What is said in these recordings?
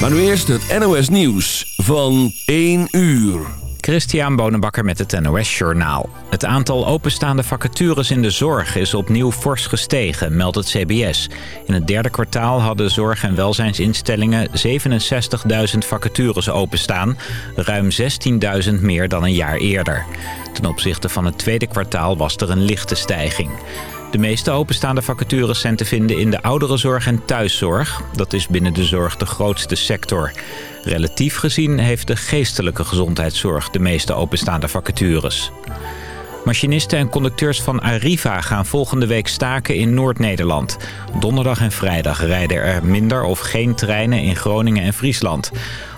Maar nu eerst het NOS Nieuws van 1 uur. Christian Bonenbakker met het NOS Journaal. Het aantal openstaande vacatures in de zorg is opnieuw fors gestegen, meldt het CBS. In het derde kwartaal hadden zorg- en welzijnsinstellingen 67.000 vacatures openstaan. Ruim 16.000 meer dan een jaar eerder. Ten opzichte van het tweede kwartaal was er een lichte stijging. De meeste openstaande vacatures zijn te vinden in de ouderenzorg en thuiszorg. Dat is binnen de zorg de grootste sector. Relatief gezien heeft de geestelijke gezondheidszorg de meeste openstaande vacatures. Machinisten en conducteurs van Arriva gaan volgende week staken in Noord-Nederland. Donderdag en vrijdag rijden er minder of geen treinen in Groningen en Friesland.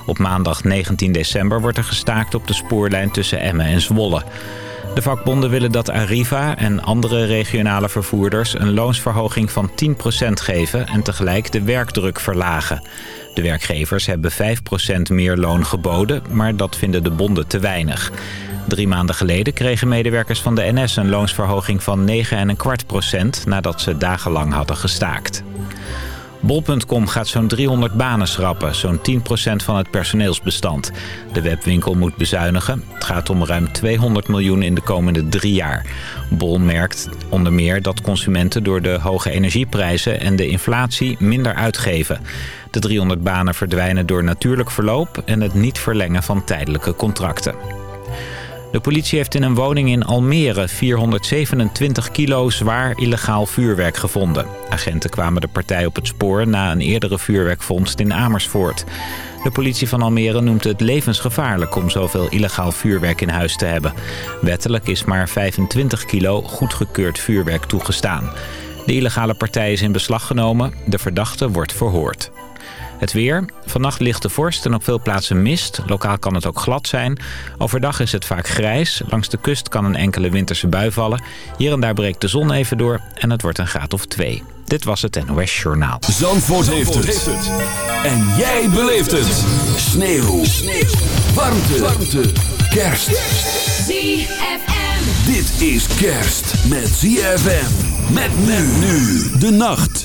Op maandag 19 december wordt er gestaakt op de spoorlijn tussen Emmen en Zwolle. De vakbonden willen dat Arriva en andere regionale vervoerders een loonsverhoging van 10% geven en tegelijk de werkdruk verlagen. De werkgevers hebben 5% meer loon geboden, maar dat vinden de bonden te weinig. Drie maanden geleden kregen medewerkers van de NS een loonsverhoging van 9,25% nadat ze dagenlang hadden gestaakt. Bol.com gaat zo'n 300 banen schrappen, zo'n 10% van het personeelsbestand. De webwinkel moet bezuinigen. Het gaat om ruim 200 miljoen in de komende drie jaar. Bol merkt onder meer dat consumenten door de hoge energieprijzen en de inflatie minder uitgeven. De 300 banen verdwijnen door natuurlijk verloop en het niet verlengen van tijdelijke contracten. De politie heeft in een woning in Almere 427 kilo zwaar illegaal vuurwerk gevonden. Agenten kwamen de partij op het spoor na een eerdere vuurwerkvondst in Amersfoort. De politie van Almere noemt het levensgevaarlijk om zoveel illegaal vuurwerk in huis te hebben. Wettelijk is maar 25 kilo goedgekeurd vuurwerk toegestaan. De illegale partij is in beslag genomen. De verdachte wordt verhoord. Het weer. Vannacht ligt de vorst en op veel plaatsen mist. Lokaal kan het ook glad zijn. Overdag is het vaak grijs. Langs de kust kan een enkele winterse bui vallen. Hier en daar breekt de zon even door en het wordt een graad of twee. Dit was het NOS Journaal. Zandvoort, heeft, het. En jij beleeft het. Sneeuw. Sneeuw. Warmte. Warmte. Kerst. ZFM. Dit is kerst met ZFM. Met men nu de nacht.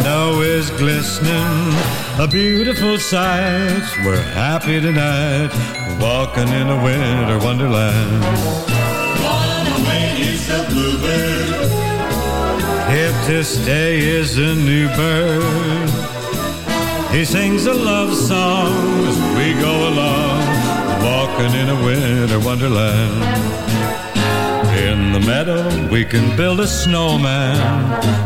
Snow is glistening, a beautiful sight. We're happy tonight, walking in a winter wonderland. Gone away is the bluebird. Here to stay is a new bird. He sings a love song as we go along, walking in a winter wonderland. In the meadow, we can build a snowman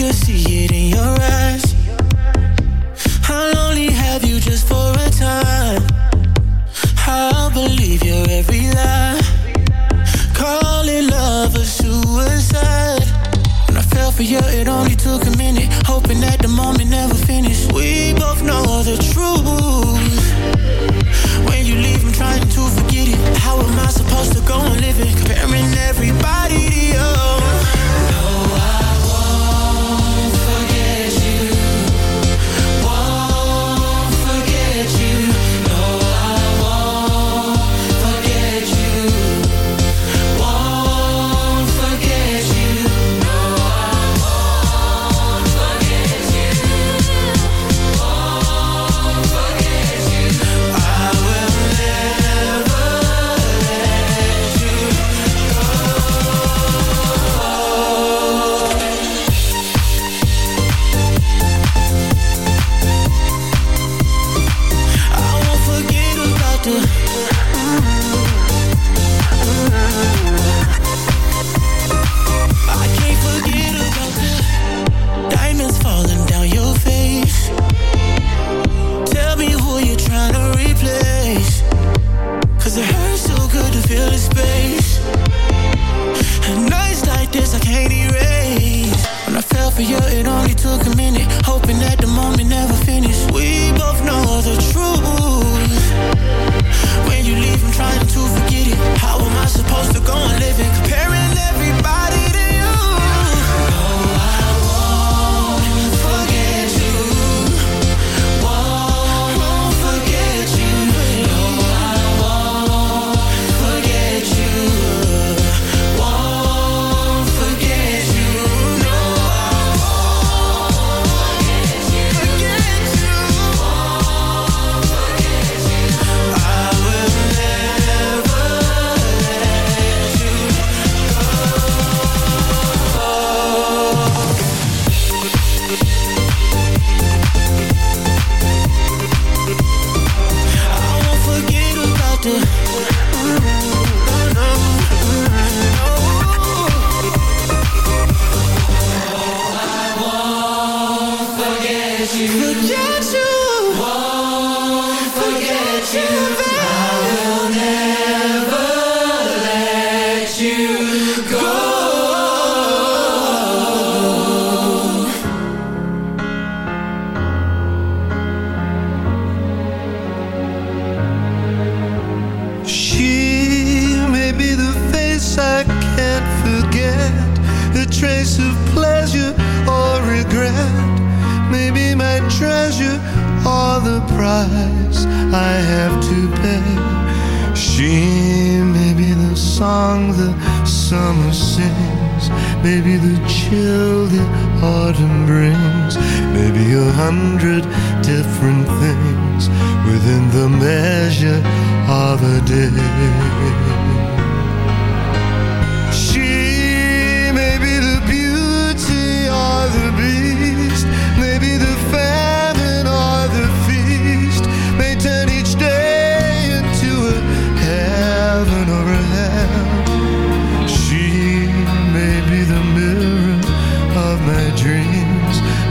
could see it in your eyes. I'll only have you just for a time. I'll believe your every lie. Love suicide. When I fell for you, it only took a minute. Hoping that the moment never finished. We both know the truth. When you leave, I'm trying to forget it. How am I supposed to go on living? Comparing